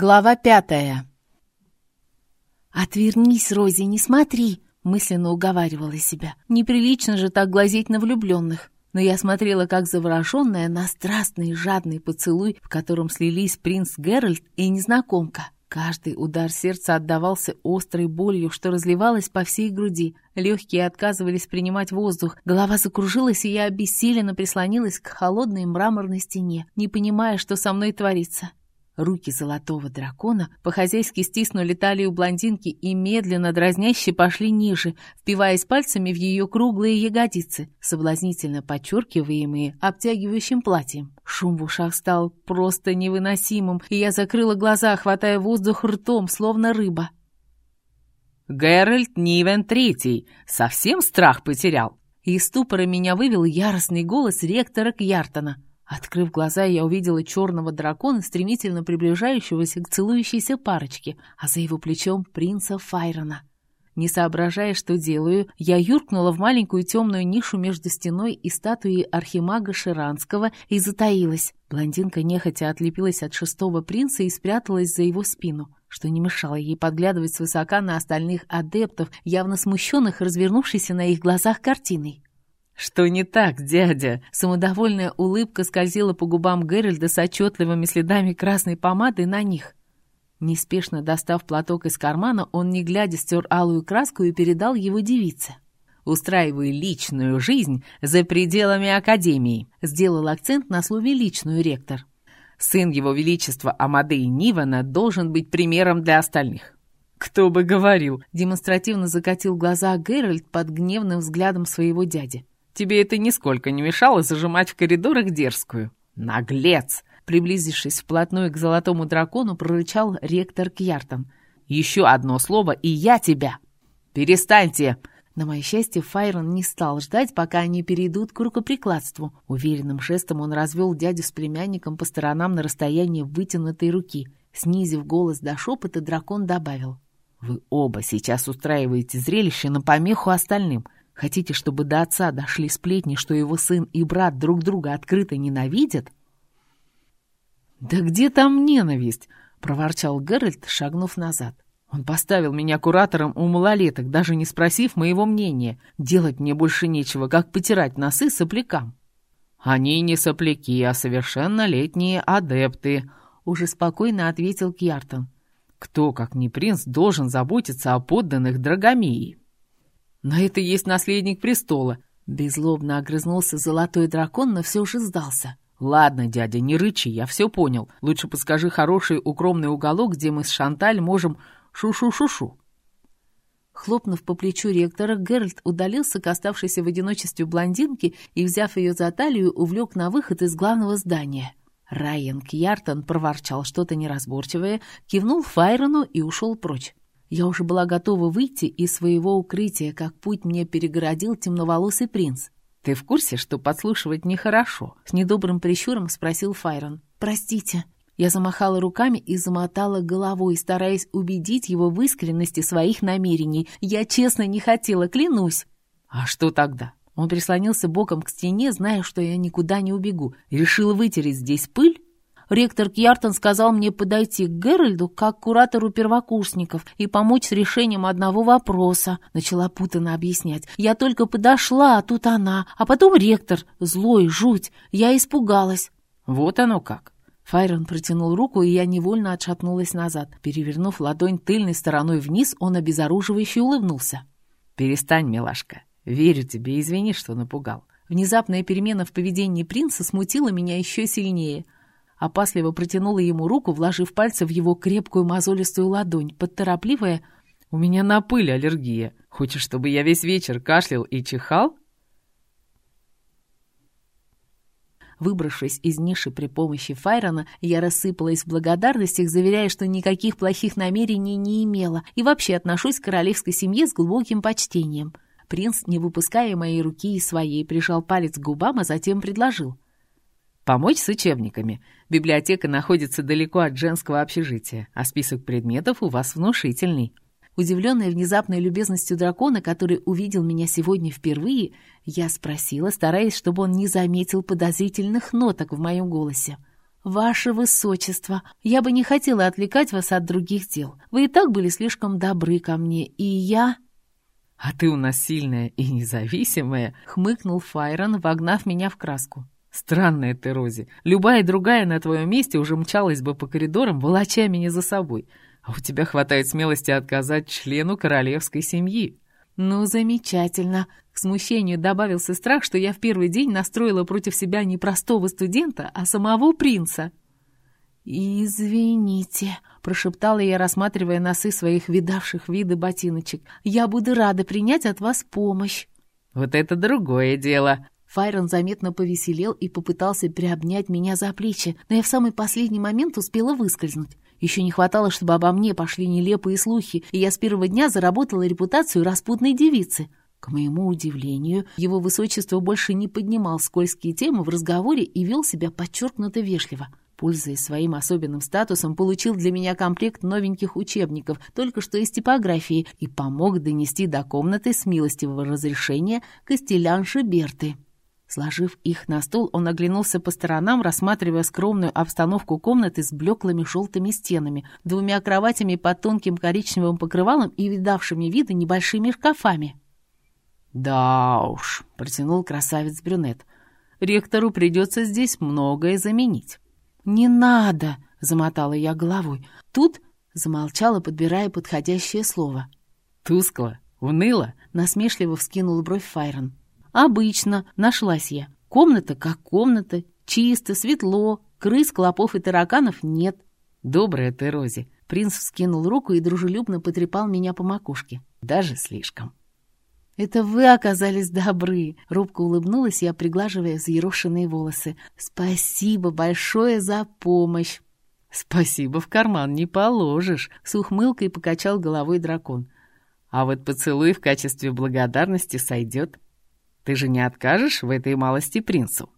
Глава пятая. «Отвернись, Рози, не смотри!» — мысленно уговаривала себя. «Неприлично же так глазеть на влюбленных!» Но я смотрела, как завороженная, на страстный жадный поцелуй, в котором слились принц Геральт и незнакомка. Каждый удар сердца отдавался острой болью, что разливалась по всей груди. Легкие отказывались принимать воздух, голова закружилась, и я обессиленно прислонилась к холодной мраморной стене, не понимая, что со мной творится. Руки золотого дракона по-хозяйски стиснули талию блондинки и медленно, дразняще пошли ниже, впиваясь пальцами в ее круглые ягодицы, соблазнительно подчеркиваемые обтягивающим платьем. Шум в ушах стал просто невыносимым, и я закрыла глаза, хватая воздух ртом, словно рыба. «Геральт Нивен Третий! Совсем страх потерял?» Из ступора меня вывел яростный голос ректора Кьяртона — Открыв глаза, я увидела черного дракона, стремительно приближающегося к целующейся парочке, а за его плечом принца Файрона. Не соображая, что делаю, я юркнула в маленькую темную нишу между стеной и статуей архимага Ширанского и затаилась. Блондинка нехотя отлепилась от шестого принца и спряталась за его спину, что не мешало ей подглядывать свысока на остальных адептов, явно смущенных, развернувшейся на их глазах картиной. «Что не так, дядя?» Самодовольная улыбка скользила по губам Геральда с отчетливыми следами красной помады на них. Неспешно достав платок из кармана, он, не глядя, стер алую краску и передал его девице. «Устраиваю личную жизнь за пределами Академии», сделал акцент на слове «личную» ректор. «Сын его величества Амадей Нивана должен быть примером для остальных». «Кто бы говорил!» демонстративно закатил глаза Геральт под гневным взглядом своего дяди. Тебе это нисколько не мешало зажимать в коридорах дерзкую. Наглец! Приблизившись вплотную к золотому дракону, прорычал ректор Кьяртон. «Еще одно слово, и я тебя! Перестаньте!» На мое счастье, Файрон не стал ждать, пока они перейдут к рукоприкладству. Уверенным жестом он развел дядю с племянником по сторонам на расстоянии вытянутой руки. Снизив голос до шепота, дракон добавил. «Вы оба сейчас устраиваете зрелище на помеху остальным. Хотите, чтобы до отца дошли сплетни, что его сын и брат друг друга открыто ненавидят? «Да где там ненависть?» — проворчал Геральт, шагнув назад. «Он поставил меня куратором у малолеток, даже не спросив моего мнения. Делать мне больше нечего, как потирать носы соплякам». «Они не сопляки, а совершеннолетние адепты», — уже спокойно ответил Кьяртон. «Кто, как не принц, должен заботиться о подданных Драгомеи?» На это есть наследник престола. Безлобно огрызнулся золотой дракон, но все же сдался. «Ладно, дядя, не рычи, я все понял. Лучше подскажи хороший укромный уголок, где мы с Шанталь можем шу-шу-шу-шу». Хлопнув по плечу ректора, Геральт удалился к оставшейся в одиночестве блондинке и, взяв ее за талию, увлек на выход из главного здания. Райан Кьяртон проворчал что-то неразборчивое, кивнул Файрону и ушел прочь. Я уже была готова выйти из своего укрытия, как путь мне перегородил темноволосый принц. «Ты в курсе, что подслушивать нехорошо?» С недобрым прищуром спросил Файрон. «Простите». Я замахала руками и замотала головой, стараясь убедить его в искренности своих намерений. Я честно не хотела, клянусь. «А что тогда?» Он прислонился боком к стене, зная, что я никуда не убегу. Решил вытереть здесь пыль? Ректор Кьяртон сказал мне подойти к Геральду как куратору первокурсников и помочь с решением одного вопроса. Начала путанно объяснять. Я только подошла, а тут она. А потом ректор. Злой, жуть. Я испугалась. Вот оно как. Файрон протянул руку, и я невольно отшатнулась назад. Перевернув ладонь тыльной стороной вниз, он обезоруживающе улыбнулся. «Перестань, милашка. Верю тебе, извини, что напугал». Внезапная перемена в поведении принца смутила меня еще сильнее — опасливо протянула ему руку, вложив пальцы в его крепкую мозолистую ладонь, подторопливая «У меня на пыль аллергия. Хочешь, чтобы я весь вечер кашлял и чихал?» Выбравшись из ниши при помощи Файрона, я рассыпалась в благодарностях, заверяя, что никаких плохих намерений не имела и вообще отношусь к королевской семье с глубоким почтением. Принц, не выпуская моей руки из своей, прижал палец к губам, а затем предложил — Помочь с учебниками. Библиотека находится далеко от женского общежития, а список предметов у вас внушительный. Удивленная внезапной любезностью дракона, который увидел меня сегодня впервые, я спросила, стараясь, чтобы он не заметил подозрительных ноток в моем голосе. «Ваше Высочество, я бы не хотела отвлекать вас от других дел. Вы и так были слишком добры ко мне, и я...» «А ты у нас сильная и независимая», — хмыкнул Файрон, вогнав меня в краску. «Странная ты, Рози. Любая другая на твоем месте уже мчалась бы по коридорам, волоча меня за собой. А у тебя хватает смелости отказать члену королевской семьи». «Ну, замечательно!» К смущению добавился страх, что я в первый день настроила против себя не простого студента, а самого принца. «Извините», — прошептала я, рассматривая носы своих видавших виды ботиночек. «Я буду рада принять от вас помощь». «Вот это другое дело!» Файрон заметно повеселел и попытался приобнять меня за плечи, но я в самый последний момент успела выскользнуть. Еще не хватало, чтобы обо мне пошли нелепые слухи, и я с первого дня заработала репутацию распутной девицы. К моему удивлению, его высочество больше не поднимал скользкие темы в разговоре и вел себя подчеркнуто вежливо. Пользуясь своим особенным статусом, получил для меня комплект новеньких учебников, только что из типографии, и помог донести до комнаты с милостивого разрешения костелянши Берты. Сложив их на стол, он оглянулся по сторонам, рассматривая скромную обстановку комнаты с блеклыми желтыми стенами, двумя кроватями под тонким коричневым покрывалом и видавшими виды небольшими шкафами. «Да уж», — протянул красавец-брюнет, — «ректору придется здесь многое заменить». «Не надо!» — замотала я головой. «Тут...» — замолчала, подбирая подходящее слово. «Тускло? Уныло?» — насмешливо вскинул бровь Файрон. Обычно, нашлась я. Комната как комната, чисто, светло, крыс, клопов и тараканов нет. Добрая ты, Рози. Принц вскинул руку и дружелюбно потрепал меня по макушке. Даже слишком. «Это вы оказались добры!» — робко улыбнулась я, приглаживая взъерошенные волосы. «Спасибо большое за помощь!» «Спасибо в карман не положишь!» — с ухмылкой покачал головой дракон. «А вот поцелуй в качестве благодарности сойдет!» Ты же не откажешь в этой малости принцу?»